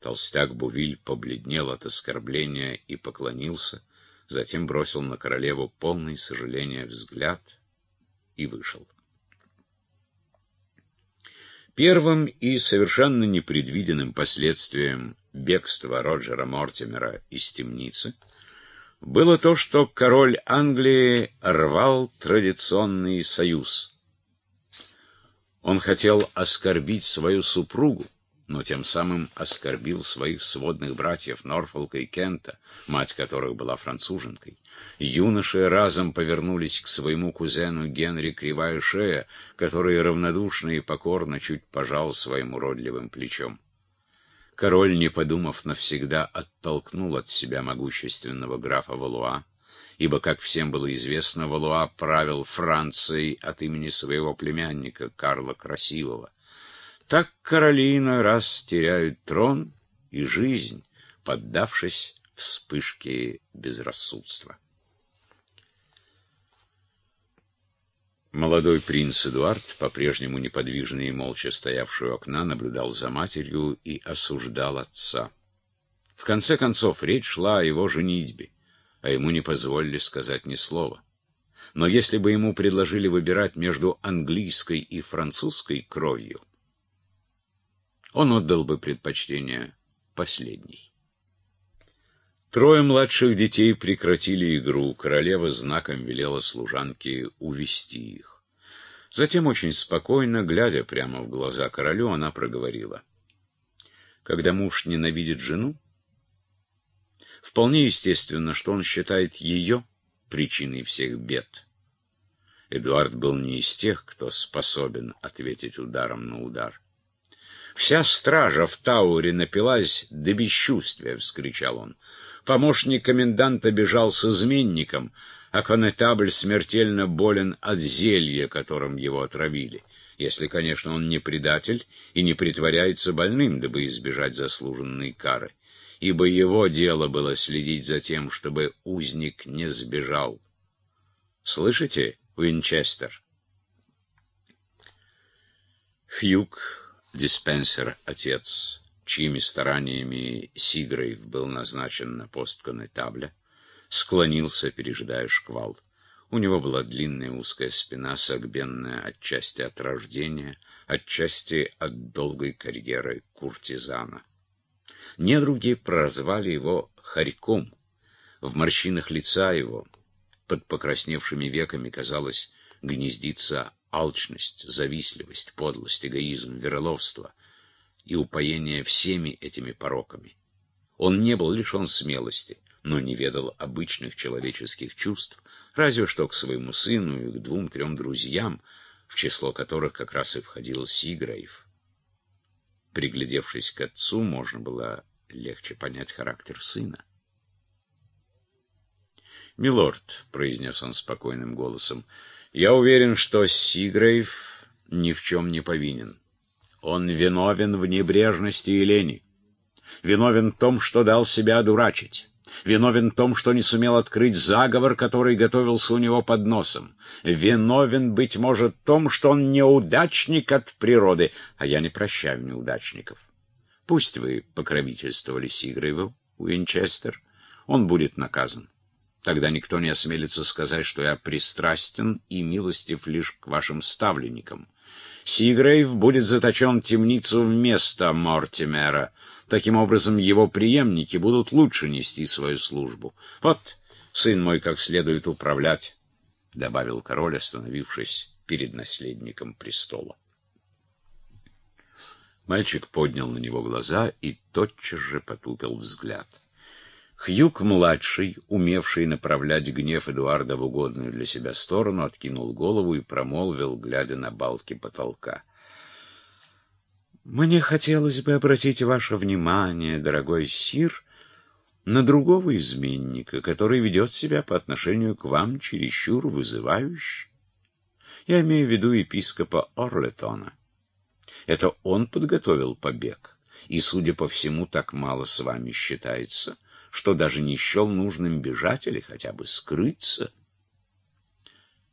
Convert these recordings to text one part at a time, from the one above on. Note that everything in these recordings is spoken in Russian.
Толстяк Бувиль побледнел от оскорбления и поклонился, затем бросил на королеву полный сожаления взгляд и вышел. Первым и совершенно непредвиденным последствием бегства Роджера Мортимера из темницы было то, что король Англии рвал традиционный союз. Он хотел оскорбить свою супругу, но тем самым оскорбил своих сводных братьев Норфолка и Кента, мать которых была француженкой. Юноши разом повернулись к своему кузену Генри Кривая Шея, который равнодушно и покорно чуть пожал своим уродливым плечом. Король, не подумав навсегда, оттолкнул от себя могущественного графа Валуа, ибо, как всем было известно, Валуа правил Францией от имени своего племянника Карла Красивого. Так короли иной раз теряют трон и жизнь, поддавшись вспышке безрассудства. Молодой принц Эдуард, по-прежнему неподвижный и молча стоявший у окна, наблюдал за матерью и осуждал отца. В конце концов, речь шла о его женитьбе, а ему не позволили сказать ни слова. Но если бы ему предложили выбирать между английской и французской кровью, он отдал бы предпочтение последней. Трое младших детей прекратили игру, королева знаком велела служанке увести их. Затем очень спокойно, глядя прямо в глаза королю, она проговорила. Когда муж ненавидит жену, вполне естественно, что он считает ее причиной всех бед. Эдуард был не из тех, кто способен ответить ударом на удар. «Вся стража в Тауре напилась до бесчувствия!» — вскричал он. «Помощник коменданта бежал с изменником, а конетабль смертельно болен от зелья, которым его отравили. Если, конечно, он не предатель и не притворяется больным, дабы избежать заслуженной кары. Ибо его дело было следить за тем, чтобы узник не сбежал. Слышите, Уинчестер?» Хьюк диспенсер отец, чьими стараниями Сигрейв был назначен на пост конетабля, склонился, пережидая шквал. У него была длинная узкая спина, согбенная отчасти от рождения, отчасти от долгой карьеры куртизана. Недруги прозвали его Харьком. В морщинах лица его, под покрасневшими веками, казалось, гнездится алчность, завистливость, подлость, эгоизм, вероловство и упоение всеми этими пороками. Он не был лишен смелости, но не ведал обычных человеческих чувств, разве что к своему сыну и к двум-трем друзьям, в число которых как раз и входил Сиграев. Приглядевшись к отцу, можно было легче понять характер сына. «Милорд», — произнес он спокойным голосом, — я уверен, что Сигрейв ни в чем не повинен. Он виновен в небрежности и лени. Виновен в том, что дал себя одурачить. Виновен в том, что не сумел открыть заговор, который готовился у него под носом. Виновен, быть может, в том, что он неудачник от природы, а я не прощаю неудачников. Пусть вы покровительствовали Сигрейву, Уинчестер, он будет наказан. Тогда никто не осмелится сказать, что я пристрастен и милостив лишь к вашим ставленникам. Сигрейв будет заточен в темницу вместо Мортимера. Таким образом, его преемники будут лучше нести свою службу. Вот, сын мой, как следует управлять, — добавил король, остановившись перед наследником престола. Мальчик поднял на него глаза и тотчас же потупил взгляд. Хьюк-младший, умевший направлять гнев Эдуарда в угодную для себя сторону, откинул голову и промолвил, глядя на балки потолка. «Мне хотелось бы обратить ваше внимание, дорогой сир, на другого изменника, который ведет себя по отношению к вам чересчур вызывающе. Я имею в виду епископа Орлетона. Это он подготовил побег, и, судя по всему, так мало с вами считается» что даже не счел нужным бежать или хотя бы скрыться.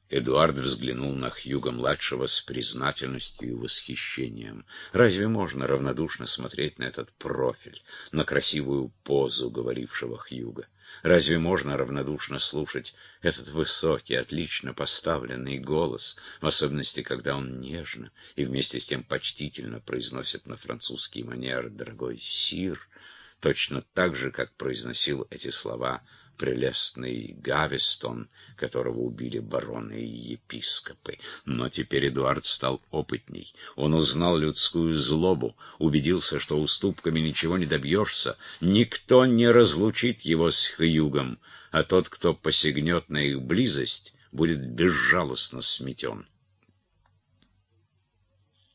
Эдуард взглянул на Хьюга-младшего с признательностью и восхищением. Разве можно равнодушно смотреть на этот профиль, на красивую позу говорившего Хьюга? Разве можно равнодушно слушать этот высокий, отлично поставленный голос, в особенности, когда он нежно и вместе с тем почтительно произносит на французский манер «дорогой сир», точно так же, как произносил эти слова прелестный Гавестон, которого убили бароны и епископы. Но теперь Эдуард стал опытней. Он узнал людскую злобу, убедился, что уступками ничего не добьешься. Никто не разлучит его с Хьюгом, а тот, кто посягнет на их близость, будет безжалостно сметен.